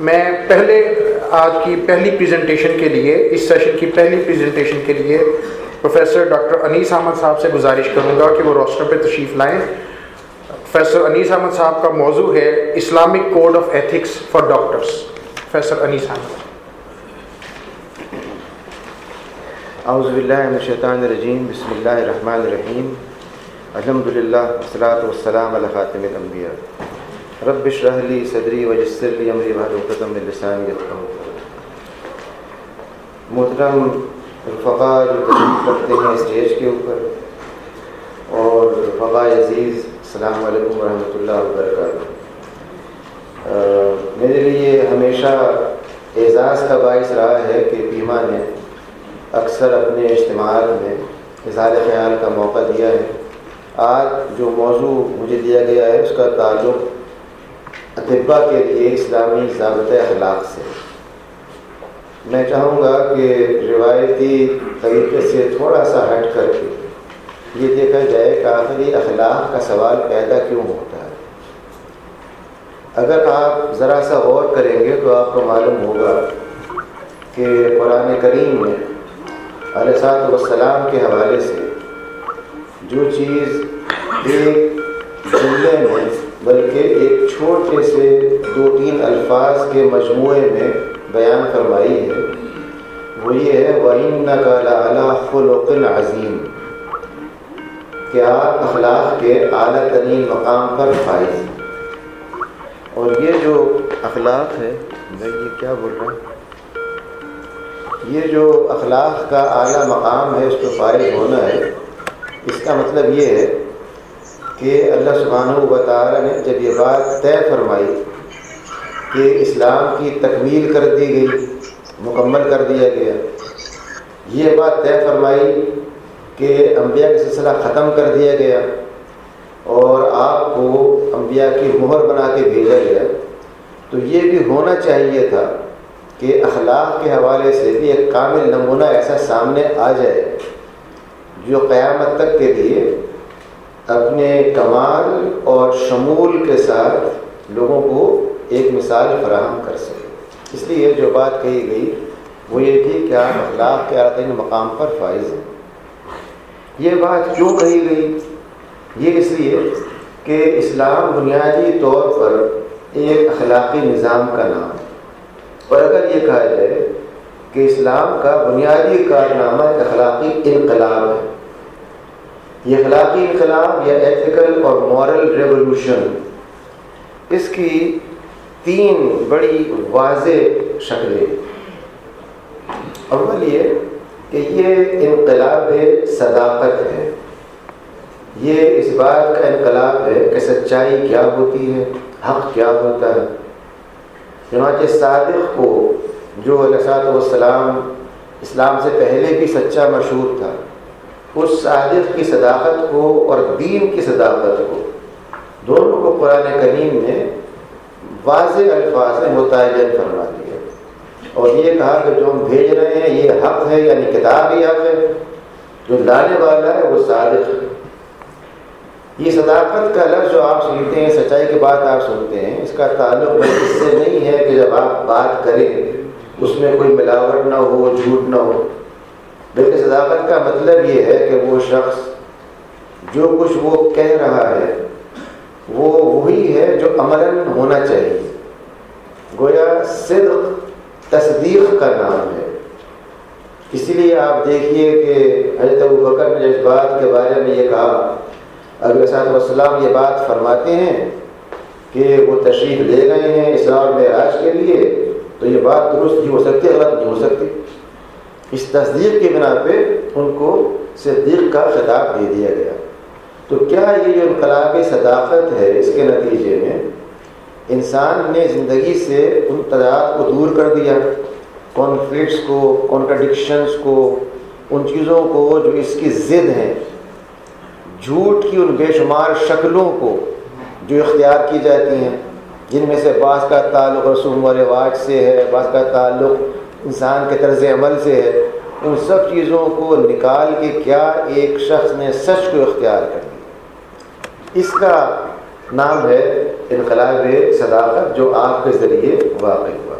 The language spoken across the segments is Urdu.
میں پہلے آج کی پہلی پریزنٹیشن کے لیے، اس سیشن کی پہلی پریزنٹیشن کے لیے پروفیسر ڈاکٹر انیس احمد صاحب سے گزارش کروں گا کہ وہ روسٹر پہ تشریف لائیں۔ پروفیسر انیس احمد صاحب کا موضوع ہے Islamic code of ethics for doctors professor Anis Ahmed. اعوذ باللہ من الشیطان الرجیم۔ بسم اللہ الرحمن الرحیم۔ الحمد للہ والسلام علی خاتم الانبیاء۔ رب اشرح صدری ویسر لی امری واحلل من محترم رفقا جو تشریف رکھتے ہیں اسٹیج کے اوپر، اور رفقا عزیز، السلام علیکم ورحمۃ اللہ وبرکاتہ۔ میرے لیے ہمیشہ اعزاز کا باعث رہا ہے کہ بیما نے اکثر اپنے اجتماعات میں اظہار خیال کا موقع دیا ہے۔ آج جو موضوع مجھے دیا گیا ہے، اس کا تعلق اطبا کے لیے اسلامی ضابطۂ اخلاق سے۔ میں چاہوں گا کہ روایتی طریقے سے تھوڑا سا ہٹ کر کے یہ دیکھا جائے کہ آخری اخلاق کا سوال پیدا کیوں ہوتا ہے۔ اگر آپ ذرا سا غور کریں گے تو آپ کو معلوم ہوگا کہ قرآن کریم میں علیہ صاحب والسلام کے حوالے سے جو چیز ایک جملے میں بلکہ ایک چھوٹے سے دو تین الفاظ کے مجموعے میں بیان فرمائی ہے۔ وہ یہ ہے، وَإِنَّكَ لَعَلَىٰ خُلُقٍ عظیم کہ آپ اخلاق کے اعلیٰ ترین مقام پر فائز اور یہ جو اخلاق ہے، میں یہ کیا بول رہا ہوں؟ یہ جو اخلاق کا اعلیٰ مقام ہے، اس پہ فائز ہونا ہے، اس کا مطلب یہ ہے کہ اللہ سبحانہ و تعالیٰ نے جب یہ بات طے فرمائی کہ اسلام کی تکمیل کر دی گئی، مکمل کر دیا گیا، یہ بات طے فرمائی کہ انبیاء کا سلسلہ ختم کر دیا گیا اور آپ کو انبیاء کی مہر بنا کے بھیجا گیا، تو یہ بھی ہونا چاہیے تھا کہ اخلاق کے حوالے سے بھی ایک کامل نمونہ ایسا سامنے آ جائے جو قیامت تک کے لیے اپنے کمال اور شمول کے ساتھ لوگوں کو ایک مثال فراہم کر سکے۔ اس لیے جو بات کہی گئی، وہ یہ تھی کہ آپ اخلاق کے عرطین مقام پر فائز ہیں۔ یہ بات کیوں کہی گئی؟ یہ اس لیے کہ اسلام بنیادی طور پر ایک اخلاقی نظام کا نام ہے۔ اور اگر یہ کہا جائے کہ اسلام کا بنیادی کارنامہ اخلاقی انقلاب ہے یہ اخلاقی انقلاب یا ایتھیکل اور مورل ریولوشن اس کی تین بڑی واضح شکلیں اول یہ کہ یہ انقلاب صداقت ہے۔ یہ اس بات کا انقلاب ہے کہ سچائی کیا ہوتی ہے، حق کیا ہوتا ہے۔ چنانچہ صادق کو جو علیہ والسلام اسلام سے پہلے بھی سچا مشہور تھا۔ اس صادق کی صداقت کو اور دین کی صداقت کو۔ دونوں کو قرآن کریم نے واضح الفاظ میں متعین فرما دیا اور یہ کہا کہ جو ہم بھیج رہے ہیں، یہ حق ہے یعنی کتاب ہی حق ہے۔ جو لانے والا ہے، وہ صادق ہے۔ یہ صداقت کا لفظ جو آپ سنتے ہیں، سچائی کی بات آپ سنتے ہیں، اس کا تعلق اس سے نہیں ہے کہ جب آپ بات کریں، اس میں کوئی ملاوٹ نہ ہو، جھوٹ نہ ہو۔ بلکہ صداقت کا مطلب یہ ہے کہ وہ شخص جو کچھ وہ کہہ رہا ہے، وہ وہی ہے جو عملاً ہونا چاہیے۔ گویا صدق تصدیق کا نام ہے۔ اسی لیے آپ دیکھیے کہ حضرت ابو بکر نے اس بات کے بارے میں یہ کہا اگر صاحب وسلام یہ بات فرماتے ہیں کہ وہ تشریف لے گئے ہیں اسلام میں راج کے لیے، تو یہ بات درست نہیں ہو سکتی، غلط نہیں ہو سکتی۔ اس تصدیق کی بنا پہ ان کو صدیق کا خطاب دے دیا گیا۔ تو کیا یہ جو انقلاب صداقت ہے اس کے نتیجے میں انسان نے زندگی سے ان تضاد کو دور کر دیا؟ کانفلکٹس کو کانٹرڈکشنس کو، ان چیزوں کو جو اس کی ضد ہیں۔ جھوٹ کی ان بے شمار شکلوں کو جو اختیار کی جاتی ہیں۔ جن میں سے بعض کا تعلق رسوم و رواج سے ہے، بعض کا تعلق انسان کے طرز عمل سے ہے، ان سب چیزوں کو نکال کے کیا ایک شخص نے سچ کو اختیار کر دیا اس کا نام ہے انقلاب صداقت، جو آپ کے ذریعے واقع ہوا۔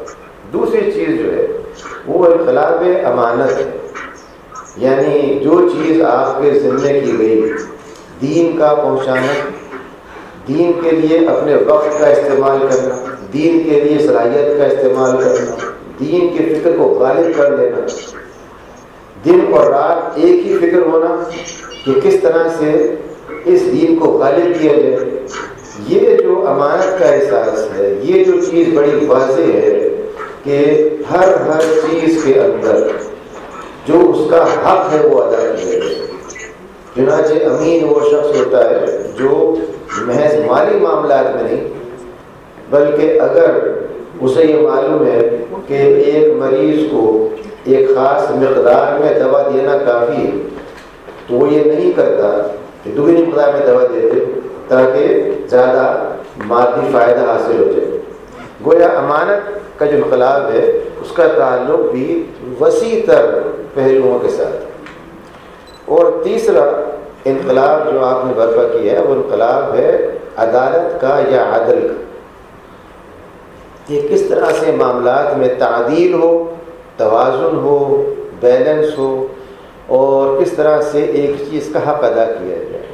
دوسری چیز جو ہے، وہ انقلاب امانت ہے۔ یعنی جو چیز آپ کے ذمے کی گئی، دین کا پہنچانا، دین کے لیے اپنے وقت کا استعمال کرنا، دین کے لیے صلاحیت کا استعمال کرنا دین کی فکر کو غالب کر لینا۔ دن اور رات ایک ہی فکر ہونا کہ کس طرح سے اس دین کو غالب کیا جائے۔ یہ جو امانت کا احساس ہے، یہ جو چیز بڑی واضح ہے کہ ہر ہر چیز کے اندر جو اس کا حق ہے وہ ادا کیا جائے۔ چنانچہ امین وہ شخص ہوتا ہے جو محض مالی معاملات میں نہیں، بلکہ اگر اسے یہ معلوم ہے کہ ایک مریض کو ایک خاص مقدار میں دوا دینا کافی ہے۔ تو وہ یہ نہیں کرتا کہ دگنی مقدار میں دوا دیتے تاکہ زیادہ مادی فائدہ حاصل ہو جائے۔ گویا امانت کا جو انقلاب ہے، اس کا تعلق بھی وسیع تر پہلوؤں کے ساتھ۔ اور تیسرا انقلاب جو آپ نے برپا کیا ہے، وہ انقلاب ہے عدالت کا یا عدل کا۔ کہ کس طرح سے معاملات میں تعدیل ہو، توازن ہو، بیلنس ہو اور کس طرح سے ایک چیز کا حق ادا کیا جائے۔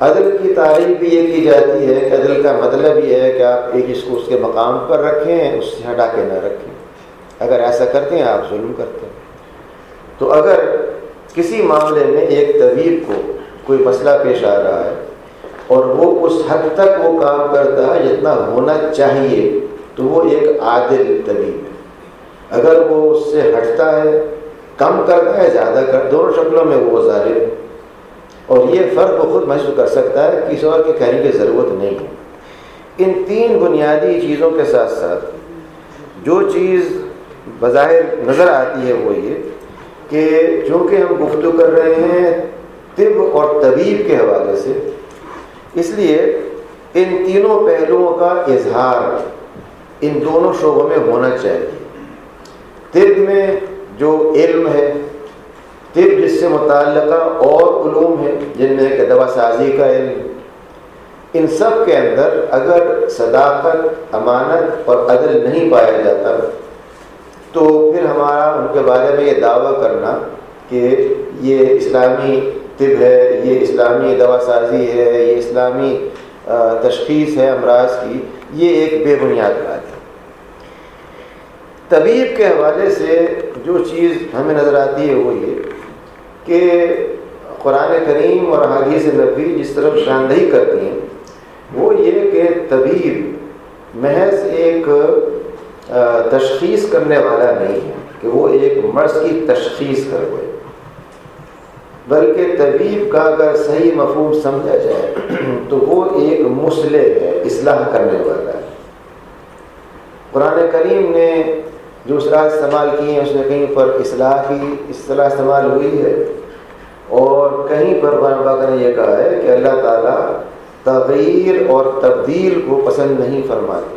عدل کی تعریف بھی یہ کی جاتی ہے کہ عدل کا مطلب یہ ہے کہ آپ ایک چیز کو اس کے مقام پر رکھیں، اس سے ہٹا کے نہ رکھیں۔ اگر ایسا کرتے ہیں، آپ ظلم کرتے ہیں۔ تو اگر کسی معاملے میں ایک طبیب کو کوئی مسئلہ پیش آ رہا ہے اور وہ اس حد تک وہ کام کرتا ہے جتنا ہونا چاہیے، تو وہ ایک عادل طبیب ہے۔ اگر وہ اس سے ہٹتا ہے، کم کرتا ہے، زیادہ کر، دونوں شکلوں میں وہ ظاہر ہے۔ اور یہ فرق وہ خود محسوس کر سکتا ہے، کسی اور کے کہنے کی ضرورت نہیں ہے۔ ان تین بنیادی چیزوں کے ساتھ ساتھ جو چیز بظاہر نظر آتی ہے، وہ یہ کہ چونکہ ہم گفتگو کر رہے ہیں، طب اور طبیب کے حوالے سے اس لیے ان تینوں پہلوؤں کا اظہار ان دونوں شعبوں میں ہونا چاہیے۔ طب میں جو علم ہے، طب جس سے متعلقہ اور علوم ہیں، جن میں کہ دوا سازی کا علم، ان سب کے اندر اگر صداقت، امانت اور عدل نہیں پایا جاتا، تو پھر ہمارا ان کے بارے میں یہ دعویٰ کرنا کہ یہ اسلامی طب ہے، یہ اسلامی دوا سازی ہے، یہ اسلامی تشخیص ہے امراض کی، یہ ایک بے بنیاد بات ہے۔ طبیب کے حوالے سے جو چیز ہمیں نظر آتی ہے وہ یہ کہ قرآن کریم اور حادیث نبی جس طرف شاندہی کرتی ہیں، وہ یہ کہ طبیب محض ایک تشخیص کرنے والا نہیں ہے، کہ وہ ایک مرض کی تشخیص کر ہوئے بلکہ طبیب کا اگر صحیح مفہوم سمجھا جائے تو وہ ایک مسلح ہے، اصلاح کرنے والا۔ ہے قرآن کریم نے جو اصلاح استعمال کی ہیں، اس نے کہیں پر اصلاح کی اصطلاح استعمال ہوئی ہے۔ اور کہیں پر باغ نے یہ کہا ہے کہ اللہ تعالیٰ تغیر اور تبدیل کو پسند نہیں فرماتے۔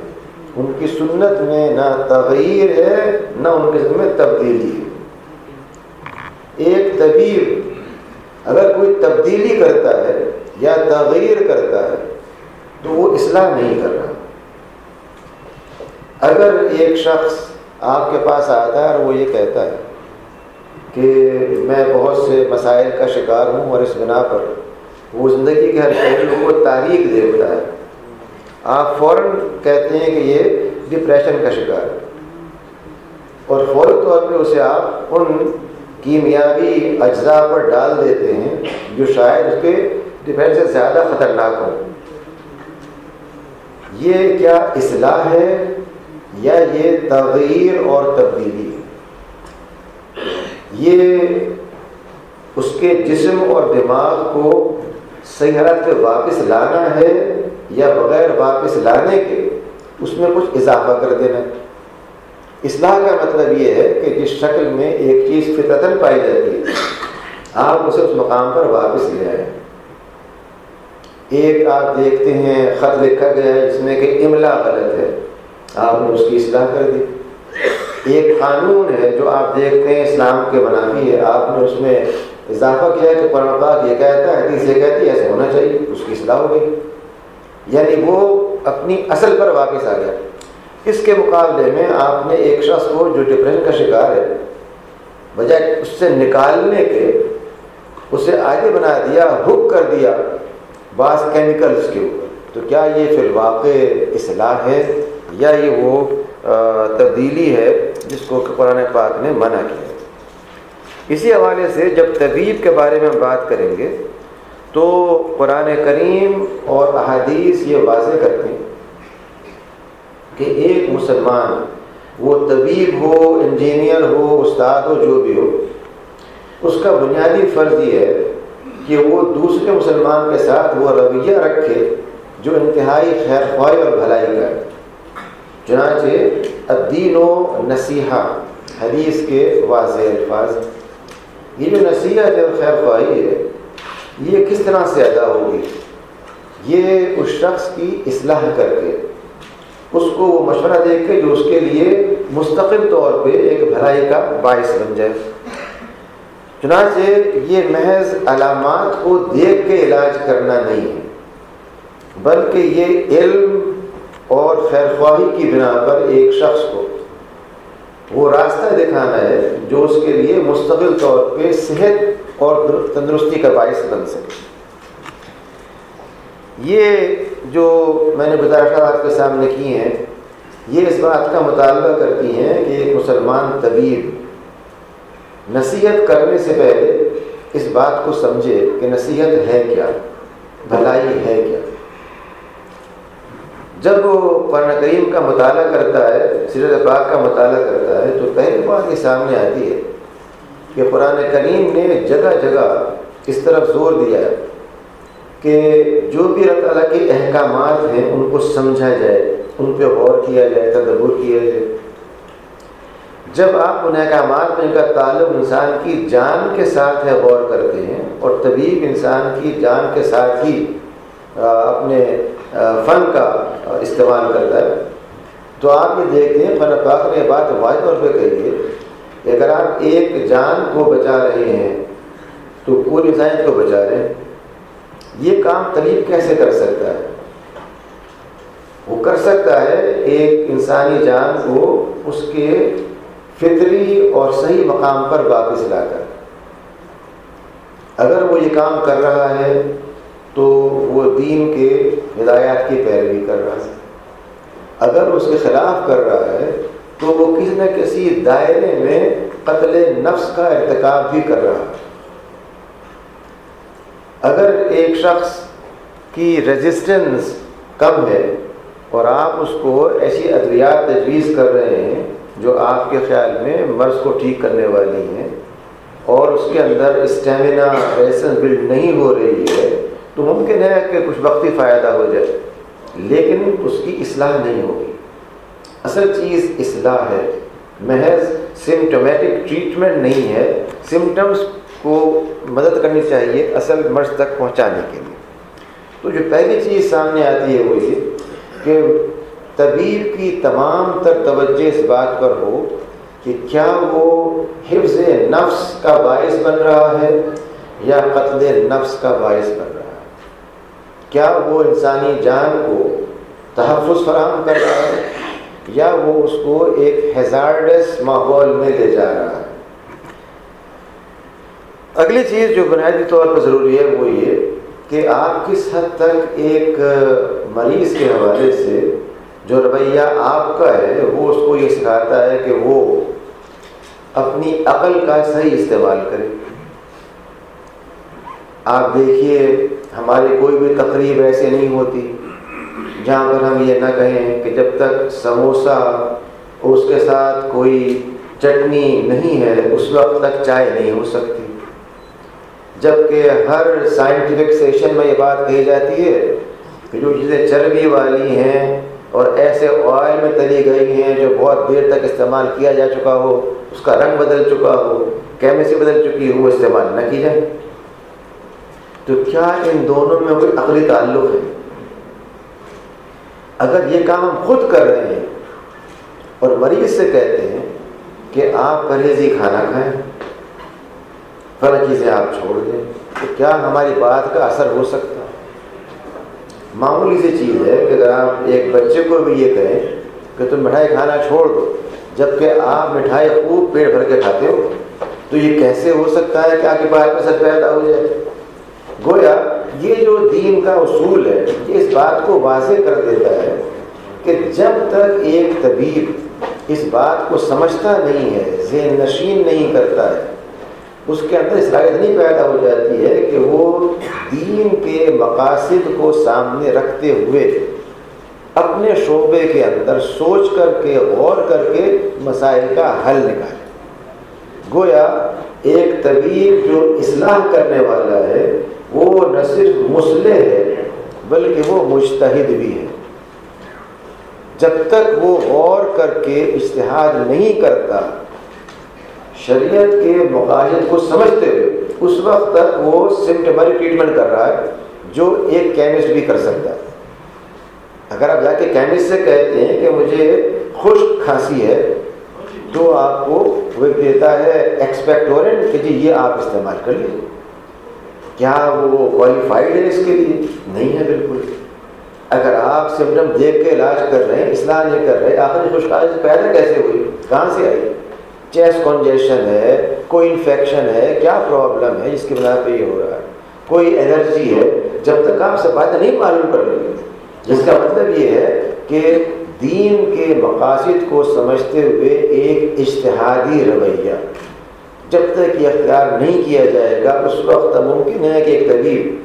ان کی سنت میں نہ تغیر ہے، نہ ان کے میں تبدیلی۔ ہے ایک طبیب اگر کوئی تبدیلی کرتا ہے یا تغیر کرتا ہے، تو وہ اصلاح نہیں کر رہا۔ اگر ایک شخص آپ کے پاس آتا ہے اور وہ یہ کہتا ہے کہ میں بہت سے مسائل کا شکار ہوں اور اس بنا پر وہ زندگی کے ہر پہلو کو تاریخ دیکھتا ہے، آپ فوراً کہتے ہیں کہ یہ ڈپریشن کا شکار ہے۔ اور فوری طور پہ اسے آپ ان کیمیابی اجزاء پر ڈال دیتے ہیں جو شاید اس کے ڈپریشن سے زیادہ خطرناک ہوں۔ یہ کیا اصلاح ہے یا یہ تغیر اور تبدیلی؟ ہے یہ اس کے جسم اور دماغ کو صحیح حالت پہ واپس لانا ہے یا بغیر واپس لانے کے اس میں کچھ اضافہ کر دینا اصلاح کا مطلب یہ ہے کہ جس شکل میں ایک چیز فطرتن پائی جاتی ہے، آپ اسے اس مقام پر واپس لے آئیں۔ ایک آپ دیکھتے ہیں، خط لکھا گیا ہے جس میں کہ املا غلط ہے۔ آپ نے اس کی اصلاح کر دی۔ ایک قانون ہے جو آپ دیکھتے ہیں اسلام کے منافی ہے۔ آپ نے اس میں اضافہ کیا ہے کہ قرآن پاک یہ کہتا ہے، حدیث یہ کہتی ہے ایسے ہونا چاہیے، اس کی اصلاح ہو گئی۔ یعنی وہ اپنی اصل پر واپس آ گیا۔ اس کے مقابلے میں آپ نے ایک شخص کو جو ڈپریشن کا شکار ہے، بجائے اس سے نکالنے کے، اسے آگے بنا دیا حک کر دیا بعض کیمیکلز کے اوپر۔ تو کیا یہ پھر واقع اصلاح ہے یا یہ وہ تبدیلی ہے جس کو قرآن پاک نے منع کیا اسی حوالے سے جب طبیب کے بارے میں ہم بات کریں گے تو قرآن کریم اور احادیث یہ واضح کرتے ہیں کہ ایک مسلمان وہ طبیب ہو، انجینئر ہو، استاد ہو، جو بھی ہو، اس کا بنیادی فرض یہ ہے کہ وہ دوسرے مسلمان کے ساتھ وہ رویہ رکھے جو انتہائی خیر خواہ اور بھلائی کا ہے۔ چنانچہ الدین و نصیحہ، حدیث کے واضح الفاظ۔ یہ جو نصیحت اور خیر خواہی ہے، یہ کس طرح سے ادا ہوگی؟ یہ اس شخص کی اصلاح کر کے۔ اس کو وہ مشورہ دے کے جو اس کے لیے مستقل طور پہ ایک بھلائی کا باعث بن جائے۔ چنانچہ یہ محض علامات کو دیکھ کے علاج کرنا نہیں ہے، بلکہ یہ علم اور خیر خواہی کی بنا پر ایک شخص کو۔ وہ راستہ دکھانا ہے جو اس کے لیے مستقل طور پہ صحت اور تندرستی کا باعث بن سکے۔ یہ جو میں نے گزارشات کے سامنے کی ہیں، یہ اس بات کا مطالبہ کرتی ہیں کہ ایک مسلمان طبیب نصیحت کرنے سے پہلے اس بات کو سمجھے کہ نصیحت ہے کیا، بھلائی ہے کیا۔ جب وہ قرآن کریم کا مطالعہ کرتا ہے، سیرت پاک کا مطالعہ کرتا ہے، تو پہلی بات یہ سامنے آتی ہے کہ قرآن کریم نے جگہ جگہ اس طرف زور دیا ہے۔ کہ جو بھی اللہ تعالیٰ کے احکامات ہیں، ان کو سمجھا جائے، ان پہ غور کیا جائے، تدبر کیا جائے۔ جب آپ ان احکامات میں ان کا تعلق انسان کی جان کے ساتھ ہے، غور کرتے ہیں، اور طبیب انسان کی جان کے ساتھ ہی اپنے فن کا استعمال کرتا ہے، تو آپ یہ دیکھتے ہیں، فن پاک نے بات واضح طور پہ کہی ہے کہ اگر آپ ایک جان کو بچا رہے ہیں، تو پوری انسانیت کو بچا رہے ہیں؟ یہ کام طبیب کیسے کر سکتا ہے؟ وہ کر سکتا ہے ایک انسانی جان کو اس کے فطری اور صحیح مقام پر واپس لا کر۔ اگر وہ یہ کام کر رہا ہے تو وہ دین کے ہدایات کی پیروی کر رہا ہے۔ اگر اس کے خلاف کر رہا ہے تو وہ کسی نہ کسی دائرے میں قتل نفس کا ارتکاب بھی کر رہا ہے۔ اگر ایک شخص کی رجسٹنس کم ہے اور آپ اس کو ایسی ادویات تجویز کر رہے ہیں جو آپ کے خیال میں مرض کو ٹھیک کرنے والی ہیں اور اس کے اندر اسٹیمنا ریسن بلڈ نہیں ہو رہی ہے، تو ممکن ہے کہ کچھ وقتی فائدہ ہو جائے، لیکن اس کی اصلاح نہیں ہوگی۔ اصل چیز اصلاح ہے۔ محض سمٹومیٹک ٹریٹمنٹ نہیں ہے۔ سمٹمس کو مدد کرنی چاہیے اصل مرض تک پہنچانے کے لیے۔ تو جو پہلی چیز سامنے آتی ہے وہ یہ کہ طبیب کی تمام تر توجہ اس بات پر ہو کہ کیا وہ حفظ نفس کا باعث بن رہا ہے یا قتل نفس کا باعث بن رہا ہے۔ کیا وہ انسانی جان کو تحفظ فراہم کر رہا ہے یا وہ اس کو ایک ہیزارڈس ماحول میں لے جا رہا ہے۔ اگلی چیز جو بنیادی طور پر ضروری ہے وہ یہ کہ آپ کس حد تک ایک مریض کے حوالے سے جو رویہ آپ کا ہے، وہ اس کو یہ سکھاتا ہے کہ وہ اپنی عقل کا صحیح استعمال کرے۔ آپ دیکھیے، ہماری کوئی بھی تقریب ایسے نہیں ہوتی جہاں پر ہم یہ نہ کہیں کہ جب تک سموسا اور اس کے ساتھ کوئی چٹنی نہیں ہے، اس وقت تک چائے نہیں ہو سکتی۔ جبکہ ہر سائنٹیفک سیشن میں یہ بات کہی جاتی ہے کہ جو چیزیں چربی والی ہیں اور ایسے آئل میں تلی گئی ہیں جو بہت دیر تک استعمال کیا جا چکا ہو، اس کا رنگ بدل چکا ہو کیمسٹری بدل چکی ہو، وہ استعمال نہ کی جائے۔ تو کیا ان دونوں میں کوئی عقلی تعلق ہے؟ اگر یہ کام ہم خود کر رہے ہیں اور مریض سے کہتے ہیں کہ آپ پرہیزی کھانا کھائیں۔ فلاں چیزیں آپ چھوڑ دیں تو کیا ہماری بات کا اثر ہو سکتا ہے؟ معمولی سی چیز ہے کہ اگر آپ ایک بچے کو بھی یہ کہیں کہ تم مٹھائی کھانا چھوڑ دو جبکہ آپ مٹھائی خوب پیٹ بھر کے کھاتے ہو، تو یہ کیسے ہو سکتا ہے کہ آپ کے پاس میں سب پیدا ہو جائے؟ گویا یہ جو دین کا اصول ہے، یہ اس بات کو واضح کر دیتا ہے کہ جب تک ایک طبیب اس بات کو سمجھتا نہیں ہے، ذہن نشین نہیں کرتا ہے اس کے اندر صلاحیت نہیں پیدا ہو جاتی ہے کہ وہ دین کے مقاصد کو سامنے رکھتے ہوئے اپنے شعبے کے اندر سوچ کر کے، غور کر کے مسائل کا حل نکالے۔ گویا ایک طبیب جو اصلاح کرنے والا ہے، وہ نہ صرف مسلح ہے، بلکہ وہ مشتحد بھی ہے۔ جب تک وہ غور کر کے اشتہاد نہیں کرتا شریعت کے مقاصد کو سمجھتے ہوئے اس وقت تک وہ سمٹمری ٹریٹمنٹ کر رہا ہے جو ایک کیمسٹ بھی کر سکتا ہے۔ اگر آپ جا کے کیمسٹ سے کہتے ہیں کہ مجھے خشک کھانسی ہے تو آپ کو وہ دیتا ہے ایکسپیکٹورنٹ کہ جی یہ آپ استعمال کر لیجیے کیا وہ کوالیفائڈ ہے اس کے لیے؟ نہیں ہے بالکل۔ اگر آپ سمٹم دیکھ کے علاج کر رہے ہیں، اصلاح نہیں کر رہے آخر خشک پیدا کیسے ہوئی؟ کہاں سے آئی؟ چیسٹ کنجیشن ہے، کوئی انفیکشن ہے، کیا پرابلم ہے؟ جس کی بنا پہ یہ ہو رہا ہے۔ کوئی الرجی ہے، جب تک آپ سب باتیں نہیں معلوم کر رہے جس کا مطلب یہ ہے کہ دین کے مقاصد کو سمجھتے ہوئے ایک اشتہادی رویہ، جب تک یہ اختیار نہیں کیا جائے گا، اس وقت ممکن ہے کہ ایک طبیب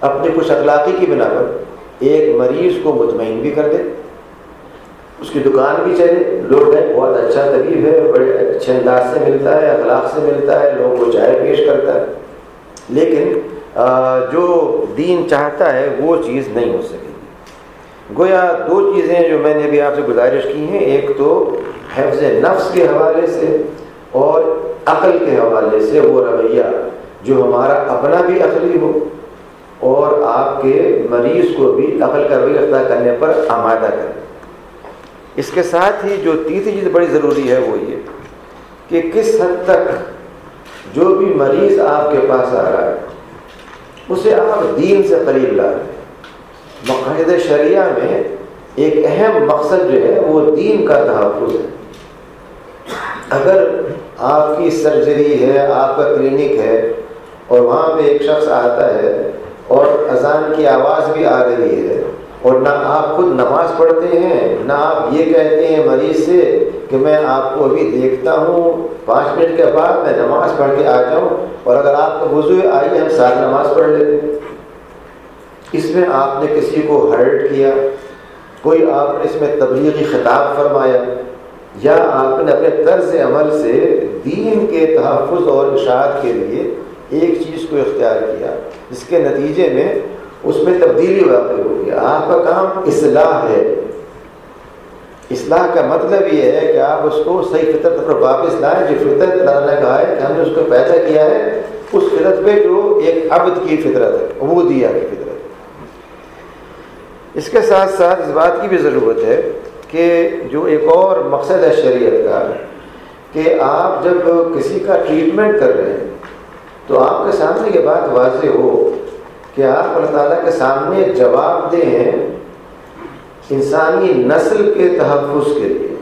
اپنے کچھ اخلاقی کی بنا پر ایک مریض کو مطمئن بھی کر دے۔ اس کی دکان بھی چلے۔ لوگ ہیں، بہت اچھا طبیب ہے، بڑے اچھے انداز سے ملتا ہے، اخلاق سے ملتا ہے، لوگوں کو چائے پیش کرتا ہے۔ لیکن جو دین چاہتا ہے، وہ چیز نہیں ہو سکے۔ گی گویا دو چیزیں جو میں نے ابھی آپ سے گزارش کی ہیں۔ ایک تو حفظ نفس کے حوالے سے اور عقل کے حوالے سے وہ رویہ جو ہمارا اپنا بھی عقلی ہو اور آپ کے مریض کو بھی عقل کا رویہ اختیار کرنے پر آمادہ کرے۔ اس کے ساتھ ہی جو تیسری چیز بڑی ضروری ہے وہ یہ کہ کس حد تک جو بھی مریض آپ کے پاس آ رہا ہے، اسے آپ دین سے قریب لا رہے ہیں مقاصد شریعہ میں ایک اہم مقصد جو ہے وہ دین کا تحفظ ہے۔ اگر آپ کی سرجری ہے، آپ کا کلینک ہے اور وہاں پہ ایک شخص آتا ہے اور اذان کی آواز بھی آ رہی ہے اور نہ آپ خود نماز پڑھتے ہیں، نہ آپ یہ کہتے ہیں مریض سے کہ میں آپ کو ابھی دیکھتا ہوں، پانچ منٹ کے بعد میں نماز پڑھ کے آ جاؤں اور اگر آپ کا وضو آئیے ہم ساتھ نماز پڑھ لیتے ہیں اس میں آپ نے کسی کو ہرٹ کیا، کوئی آپ نے اس میں تبلیغی خطاب فرمایا، یا آپ نے اپنے طرز عمل سے دین کے تحفظ اور اشاعت کے لیے ایک چیز کو اختیار کیا، جس کے نتیجے میں اس میں تبدیلی واقع ہو گیا۔ آپ کا کام اصلاح ہے۔ اصلاح کا مطلب یہ ہے کہ آپ اس کو صحیح فطرت پر واپس لائیں۔ جو فطرت اللہ نے کہا ہے کہ ہم نے اس کو پیدا کیا ہے، اس فطرت پہ جو ایک عبد کی فطرت ہے وہ دیا کی فطرت۔ اس کے ساتھ ساتھ اس بات کی بھی ضرورت ہے کہ جو ایک اور مقصد ہے شریعت کا، کہ آپ جب کسی کا ٹریٹمنٹ کر رہے ہیں تو آپ کے سامنے یہ بات واضح ہو کہ آپ اللہ تعالیٰ کے سامنے جواب دیں ہیں انسانی نسل کے تحفظ کے لیے۔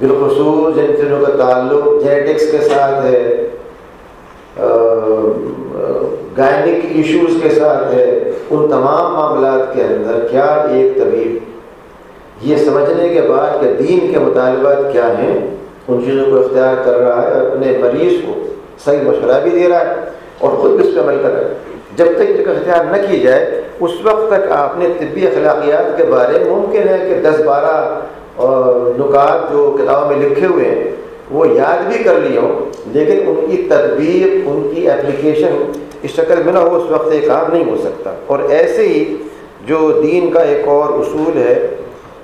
بالخصوص جن چیزوں کا تعلق جینیٹکس کے ساتھ ہے گائنک ایشوز کے ساتھ ہے، ان تمام معاملات کے اندر کیا ایک طبیب؟ یہ سمجھنے کے بعد کہ دین کے مطالبات کیا ہیں، ان چیزوں کو اختیار کر رہا ہے اپنے مریض کو صحیح مشورہ بھی دے رہا ہے اور خود بھی اس پہ عمل کر رہا ہے۔ جب تک ان کا اختیار نہ کی جائے، اس وقت تک آپ نے طبی اخلاقیات کے بارے ممکن ہے کہ دس بارہ نکات جو کتابوں میں لکھے ہوئے ہیں، وہ یاد بھی کر لیے ہوں، لیکن ان کی تدبیر، ان کی اپلیکیشن اس شکل میں نہ ہو، اس وقت یہ کام نہیں ہو سکتا۔ اور ایسے ہی جو دین کا ایک اور اصول ہے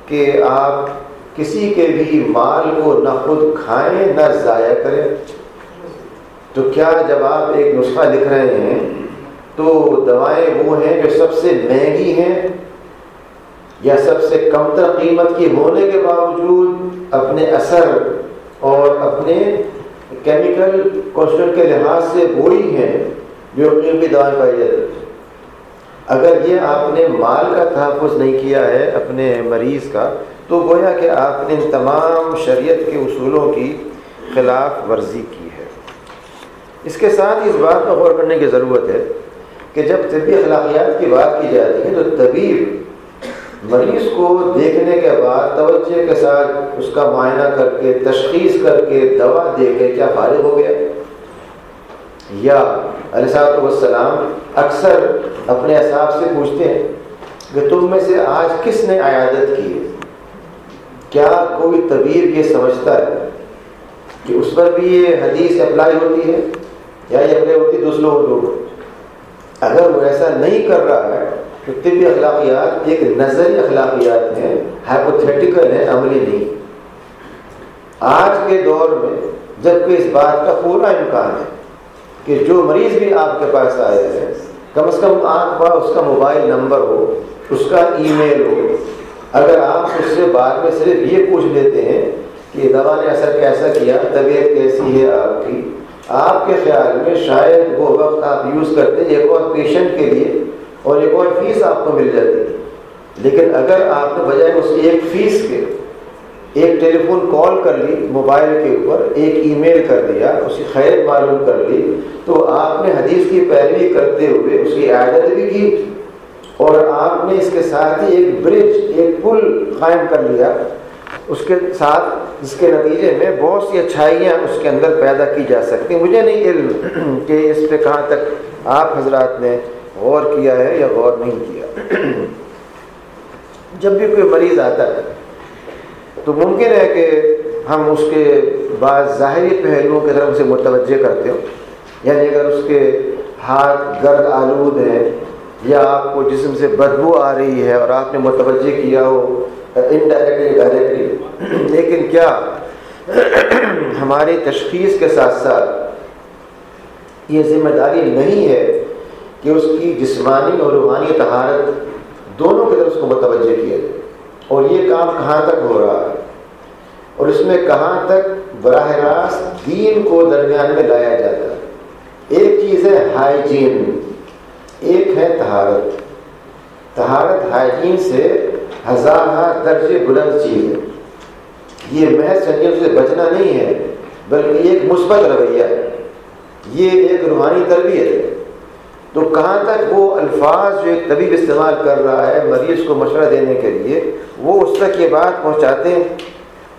کہ آپ کسی کے بھی مال کو نہ خود کھائیں، نہ ضائع کریں۔ تو کیا جب آپ ایک نسخہ لکھ رہے ہیں تو دوائیں وہ ہیں جو سب سے مہنگی ہیں یا سب سے کم تر قیمت کی ہونے کے باوجود اپنے اثر اور اپنے کیمیکل کوشچن کے لحاظ سے وہی ہیں جو قیمتی دوائیں پائی جاتی ہیں۔ اگر یہ آپ نے مال کا تحفظ نہیں کیا ہے، اپنے مریض کا، تو گویا کہ آپ نے ان تمام شریعت کے اصولوں کی خلاف ورزی کی ہے۔ اس کے ساتھ اس بات پر غور کرنے کی ضرورت ہے کہ جب طبی اخلاقیات کی بات کی جاتی ہے تو طبیب مریض کو دیکھنے کے بعد توجہ کے ساتھ اس کا معائنہ کر کے، تشخیص کر کے دوا دے کے کیا فارغ ہو گیا؟ یا علیہ والسلام اکثر اپنے حساب سے پوچھتے ہیں کہ تم میں سے آج کس نے عیادت کی ہے؟ کیا کوئی طبیب یہ سمجھتا ہے کہ اس پر بھی یہ حدیث اپلائی ہوتی ہے یا یہ اپلائی ہوتی دوسروں لوگ اگر وہ ایسا نہیں کر رہا ہے، تو طبی اخلاقیات ایک نظری اخلاقیات ہیں ہائپوتھیٹیکل ہیں، عملی نہیں۔ آج کے دور میں جبکہ اس بات کا پورا امکان ہے کہ جو مریض بھی آپ کے پاس آئے ہیں، کم از کم آپ کا اس کا موبائل نمبر ہو، اس کا ای میل ہو، اگر آپ اس سے بعد میں صرف یہ پوچھ لیتے ہیں کہ دوا نے اثر کیسا کیا، طبیعت کیسی ہے آپ کی آپ کے خیال میں شاید وہ وقت آپ یوز کرتے ایک اور پیشنٹ کے لیے اور ایک اور فیس آپ کو مل جاتی لیکن اگر آپ نے بجائے اس ایک فیس کے ایک ٹیلی فون کال کر لی موبائل کے اوپر ایک ای میل کر دیا اس کی خیر معلوم کر لی، تو آپ نے حدیث کی پیروی کرتے ہوئے اس کی عادت بھی کی اور آپ نے اس کے ساتھ ہی ایک برج ایک پل قائم کر لیا۔ اس کے ساتھ جس کے نتیجے میں بہت سی اچھائیاں اس کے اندر پیدا کی جا سکتی مجھے نہیں علم کہ اس پہ کہاں تک آپ حضرات نے غور کیا ہے یا غور نہیں کیا۔ جب بھی کوئی مریض آتا ہے تو ممکن ہے کہ ہم اس کے بعض ظاہری پہلوؤں کی طرف سے متوجہ کرتے ہو یعنی اگر اس کے ہاتھ گرد آلود ہیں یا آپ کو جسم سے بدبو آ رہی ہے اور آپ نے متوجہ کیا ہو انڈائریکٹلی ڈائریکٹلی لیکن کیا ہماری تشخیص کے ساتھ ساتھ یہ ذمہ داری نہیں ہے کہ اس کی جسمانی اور روحانی طہارت دونوں کی طرف اس کو متوجہ کیا جائے؟ اور یہ کام کہاں تک ہو رہا ہے؟ اور اس میں کہاں تک براہ راست دین کو درمیان میں لایا جاتا ہے؟ ایک چیز ہے ہائیجین ایک ہے تہارت تہارت ہائیجین سے ہزار درجے بلند چیز ہے۔ یہ محض چنگیوں سے بچنا نہیں ہے، بلکہ ایک مثبت رویہ ہے۔ یہ ایک روحانی تربیت ہے۔ تو کہاں تک وہ الفاظ جو ایک طبیب استعمال کر رہا ہے مریض کو مشورہ دینے کے لیے، وہ اس تک یہ بات پہنچاتے ہیں؟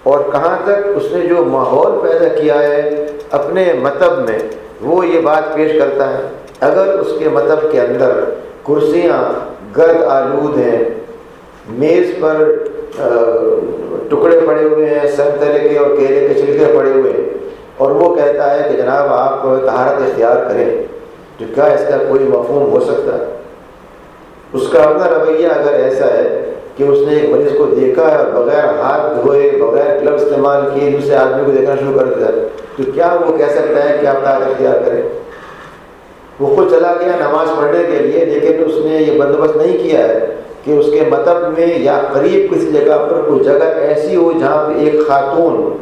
اور کہاں تک اس نے جو ماحول پیدا کیا ہے اپنے مطب میں، وہ یہ بات پیش کرتا ہے۔ اگر اس کے مطب کے اندر کرسیاں، گرد آلود ہیں میز پر ٹکڑے پڑے ہوئے ہیں سنترے کے اور کیلے کے چھلکے پڑے ہوئے ہیں۔ اور وہ کہتا ہے کہ جناب، آپ تہارت اختیار کریں۔ تو کیا اس کا کوئی مفہوم ہو سکتا؟ ہے اس کا اپنا رویہ اگر ایسا ہے کہ اس نے ایک مریض کو دیکھا ہے اور بغیر ہاتھ دھوئے، بغیر گلو استعمال کیے، دوسرے آدمی کو دیکھنا شروع کر دیا، تو کیا وہ کہہ سکتا ہے کہ آپ تہارت اختیار کریں؟ وہ خود چلا گیا نماز پڑھنے کے لیے، لیکن اس نے یہ بندوبست نہیں کیا ہے۔ کہ اس کے مطلب میں یا قریب کسی جگہ پر کوئی جگہ ایسی ہو جہاں پہ ایک خاتون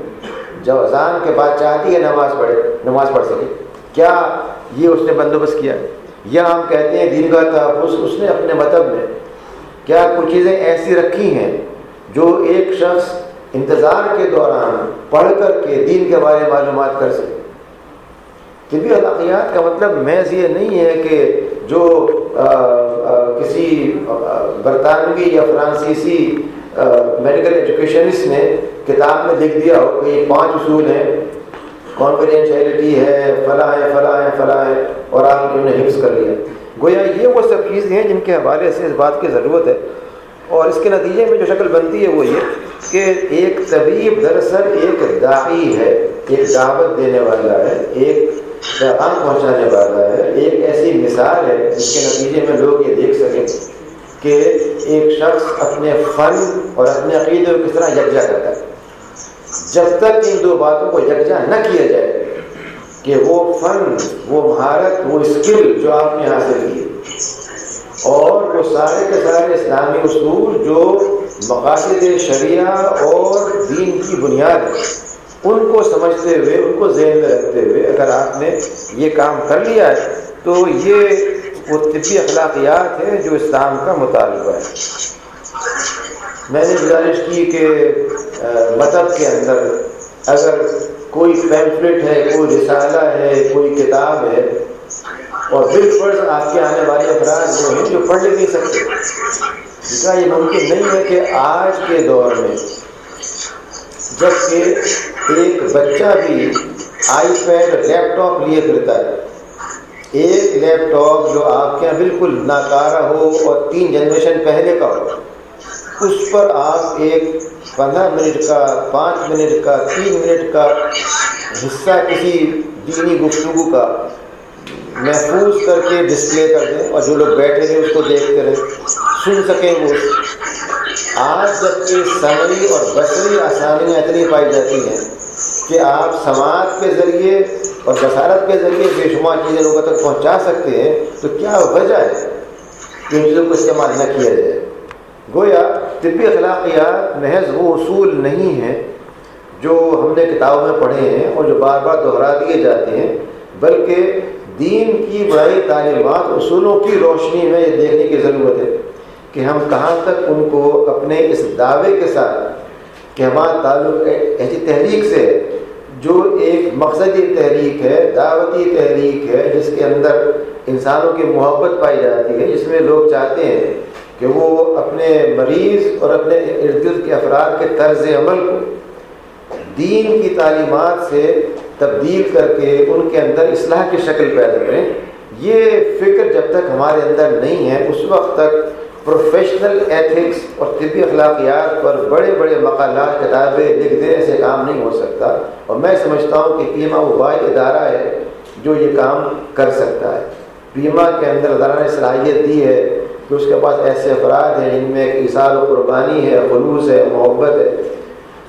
جو اذان کے بعد چاہتی ہے نماز پڑھے، نماز پڑھ سکے۔ کیا یہ اس نے بندوبست کیا؟ یا ہم کہتے ہیں دین کا تحفظ اس نے اپنے مطلب میں۔ کیا کچھ چیزیں ایسی رکھی ہیں جو ایک شخص انتظار کے دوران پڑھ کر کے دین کے بارے میں معلومات کر سکے؟ طبی اخلاقیات کا مطلب محض یہ نہیں ہے کہ جو کسی برطانوی یا فرانسیسی میڈیکل ایجوکیشنسٹ نے کتاب میں لکھ دیا ہو کہ یہ پانچ اصول ہیں۔ کانفیڈینشیلٹی ہے، فلاں ہے فلاں ہے فلاں ہے اور آپ نے انہیں حفظ کر لیا۔ گویا یہ وہ سب چیزیں ہیں جن کے حوالے سے اس بات کی ضرورت ہے۔ اور اس کے نتیجے میں جو شکل بنتی ہے وہ یہ کہ ایک طبیب دراصل ایک داعی ہے، ایک دعوت دینے والا ہے، ایک پیغام پہنچانے والا ہے، ایک ایسی مثال ہے جس کے نتیجے میں لوگ یہ دیکھ سکیں کہ ایک شخص اپنے فن اور اپنے عقیدے کو کس طرح یکجا کرتا ہے۔ جب تک ان دو باتوں کو یکجا نہ کیا جائے کہ وہ فن، وہ مہارت، وہ اسکل جو آپ نے حاصل کی اور وہ سارے کے سارے اسلامی اصول جو مقاصد شریعہ اور دین کی بنیاد ہے۔ ان کو سمجھتے ہوئے، ان کو ذہن میں رکھتے ہوئے اگر آپ نے یہ کام کر لیا ہے، تو یہ وہ طبی اخلاقیات ہے جو اسلام کا مطالبہ ہے۔ میں نے گزارش کی کہ مذہب مطلب کے اندر اگر کوئی پیمفلٹ ہے، کوئی رسالہ ہے، کوئی کتاب ہے، اور بالفرض آپ کے آنے والے افراد وہ ہیں جو پڑھ نہیں سکتے۔ جس کا یہ ممکن نہیں ہے کہ آج کے دور میں جبکہ ایک بچہ بھی آئی پیڈ لیپ ٹاپ لیے پھرتا ہے۔ ایک لیپ ٹاپ جو آپ کے یہاں بالکل ناکارہ ہو اور تین جنریشن پہلے کا ہو، اس پر آپ ایک پندرہ منٹ کا، پانچ منٹ کا، تین منٹ کا حصہ کسی دینی گفتگو کا محفوظ کر کے ڈسپلے کر دیں اور جو لوگ بیٹھے ہیں اس کو دیکھتے رہیں، سن سکیں وہ۔ آج جبکہ سمری اور بصری آسانیاں اتنی پائی جاتی ہیں کہ آپ سماج کے ذریعے اور بصارت کے ذریعے بے شمار چیزیں لوگوں تک پہنچا سکتے ہیں، تو کیا وجہ ہے کہ ان چیزوں کو استعمال نہ کیا جائے؟ گویا طبی اخلاقیات محض وہ اصول نہیں ہیں جو ہم نے کتابوں میں پڑھے ہیں اور جو بار بار دہرا دیے جاتے ہیں، بلکہ دین کی بڑائی تعلیمات اصولوں کی روشنی میں یہ دیکھنے کی ضرورت ہے۔ کہ ہم کہاں تک ان کو اپنے اس دعوے کے ساتھ کہ ہمارا تعلق ایسی تحریک سے جو ایک مقصدی تحریک ہے، دعوتی تحریک ہے، جس کے اندر انسانوں کی محبت پائی جاتی ہے، جس میں لوگ چاہتے ہیں کہ وہ اپنے مریض اور اپنے ارد گرد کے افراد کے طرز عمل کو دین کی تعلیمات سے تبدیل کر کے ان کے اندر اصلاح کی شکل پیدا کریں۔ یہ فکر جب تک ہمارے اندر نہیں ہے، اس وقت تک پروفیشنل ایتھکس اور طبی اخلاقیات پر بڑے بڑے مقالات، کتابیں لکھ دینے سے کام نہیں ہو سکتا۔ اور میں سمجھتا ہوں کہ پیما وہ واحد ادارہ ہے جو یہ کام کر سکتا ہے۔ پیما کے اندر ادارہ نے صلاحیت دی ہے کہ اس کے پاس ایسے افراد ہیں جن میں ایک اثار و قربانی ہے، خلوص ہے، محبت ہے۔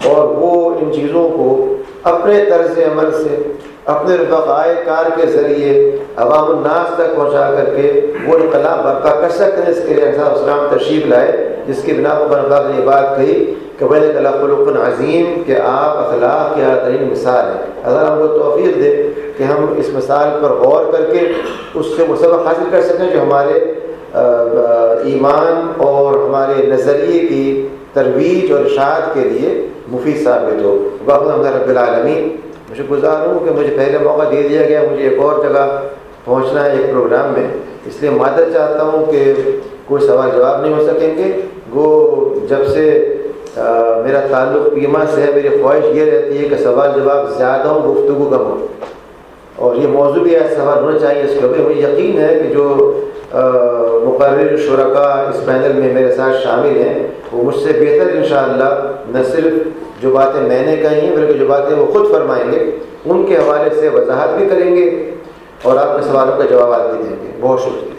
اور وہ ان چیزوں کو اپنے طرز عمل سے، اپنے رفقائے کار کے ذریعے عوام الناس تک پہنچا کر کے وہ انقلاب برپا کر سکتے ہیں۔ اس کے لیے اسلام تشریف لائے، جس کی بنا پر نے یہ بات کہی کہ بھائی خلق عظیم کہ آپ اخلاق کی ترین مثال ہیں۔ اگر ہم کو توفیق دے کہ ہم اس مثال پر غور کر کے اس سے وہ سبق حاصل کر سکیں جو ہمارے ایمان اور ہمارے نظریے کی ترویج اور اشاعت کے لیے مفید ثابت ہو۔ بخود رب العالمین، مجھے گزار ہوں کہ مجھے پہلے موقع دے دیا گیا، مجھے ایک اور جگہ پہنچنا ہے ایک پروگرام میں۔ اس لیے مدد چاہتا ہوں کہ کوئی سوال جواب نہیں ہو سکیں گے۔ وہ جب سے میرا تعلق پیما سے ہے، میری خواہش یہ رہتی ہے کہ سوال جواب زیادہ ہوں، گفتگو کم ہو۔ اور یہ موضوع بھی ایسا سوال ہونا چاہیے، اس کے بھی مجھے یقین ہے کہ جو مقرر شرکا اس پینل میں میرے ساتھ شامل ہیں، وہ مجھ سے بہتر انشاءاللہ نہ صرف جو باتیں میں نے کہی ہیں، بلکہ جو باتیں وہ خود فرمائیں گے، ان کے حوالے سے وضاحت بھی کریں گے اور آپ کے سوالوں کا جوابات بھی دیں گے۔ بہت شکریہ۔